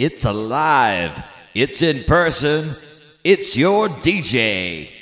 It's alive. It's in person. It's your DJ.